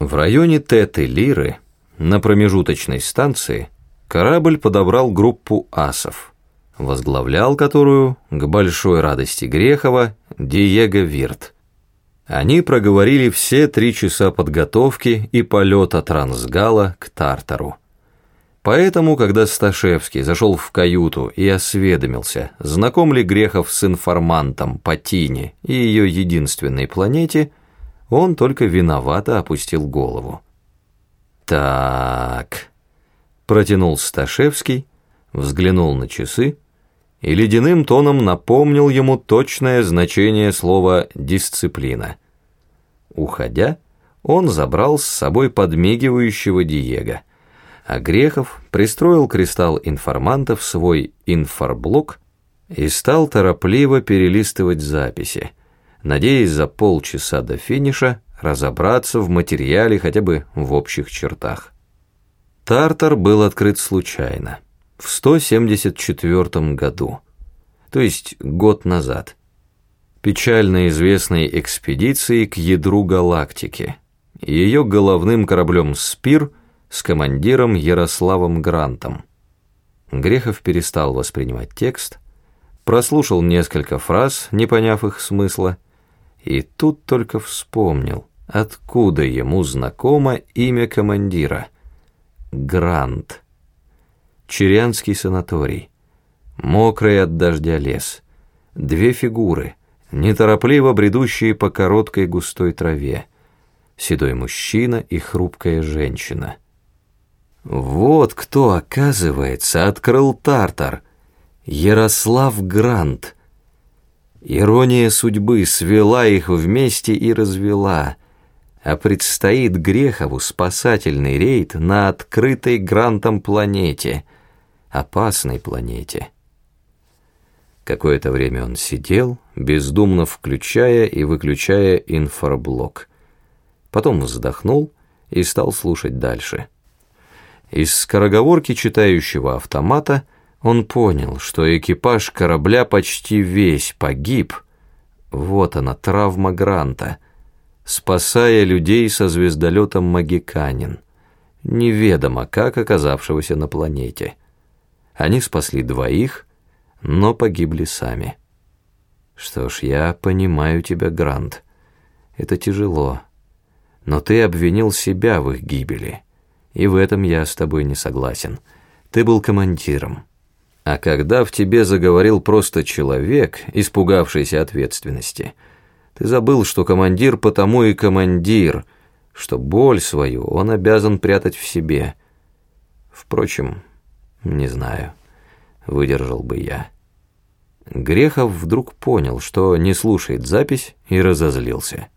В районе Теты-Лиры, на промежуточной станции, корабль подобрал группу асов, возглавлял которую, к большой радости Грехова, Диего Вирт. Они проговорили все три часа подготовки и полета Трансгала к Тартару. Поэтому, когда Сташевский зашел в каюту и осведомился, знаком ли Грехов с информантом по Тине и ее единственной планете, он только виновато опустил голову. «Так...» — протянул Сташевский, взглянул на часы и ледяным тоном напомнил ему точное значение слова «дисциплина». Уходя, он забрал с собой подмигивающего Диего, а Грехов пристроил кристалл информанта в свой инфорблок и стал торопливо перелистывать записи, надеясь за полчаса до финиша разобраться в материале хотя бы в общих чертах. Тартар был открыт случайно, в 174 году, то есть год назад, печально известной экспедиции к ядру галактики, ее головным кораблем «Спир» с командиром Ярославом Грантом. Грехов перестал воспринимать текст, прослушал несколько фраз, не поняв их смысла, и тут только вспомнил, откуда ему знакомо имя командира. Грант. Черянский санаторий. Мокрый от дождя лес. Две фигуры, неторопливо бредущие по короткой густой траве. Седой мужчина и хрупкая женщина. Вот кто, оказывается, открыл Тартар. Ярослав Грант — Ирония судьбы свела их вместе и развела, а предстоит Грехову спасательный рейд на открытой грантом планете, опасной планете. Какое-то время он сидел, бездумно включая и выключая инфраблок. Потом вздохнул и стал слушать дальше. Из скороговорки читающего автомата – он понял, что экипаж корабля почти весь погиб. Вот она, травма Гранта, спасая людей со звездолетом «Магиканин», неведомо как оказавшегося на планете. Они спасли двоих, но погибли сами. Что ж, я понимаю тебя, Грант. Это тяжело. Но ты обвинил себя в их гибели. И в этом я с тобой не согласен. Ты был командиром. А когда в тебе заговорил просто человек, испугавшийся ответственности, ты забыл, что командир потому и командир, что боль свою он обязан прятать в себе. Впрочем, не знаю, выдержал бы я. Грехов вдруг понял, что не слушает запись и разозлился.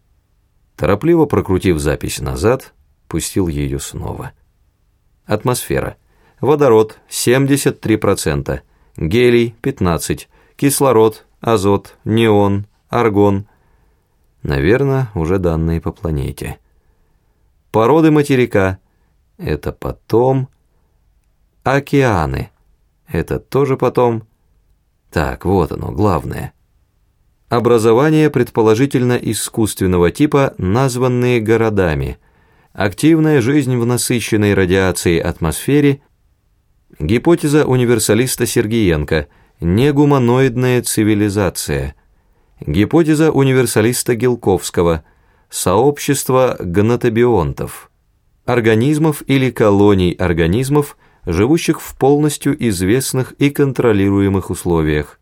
Торопливо прокрутив запись назад, пустил ее снова. Атмосфера водород 73%, гелий 15%, кислород, азот, неон, аргон. Наверное, уже данные по планете. Породы материка – это потом. Океаны – это тоже потом. Так, вот оно, главное. Образование предположительно искусственного типа, названные городами. Активная жизнь в насыщенной радиацией атмосфере – Гипотеза универсалиста Сергеенко – негуманоидная цивилизация. Гипотеза универсалиста Гелковского – сообщество гнатобионтов. Организмов или колоний организмов, живущих в полностью известных и контролируемых условиях.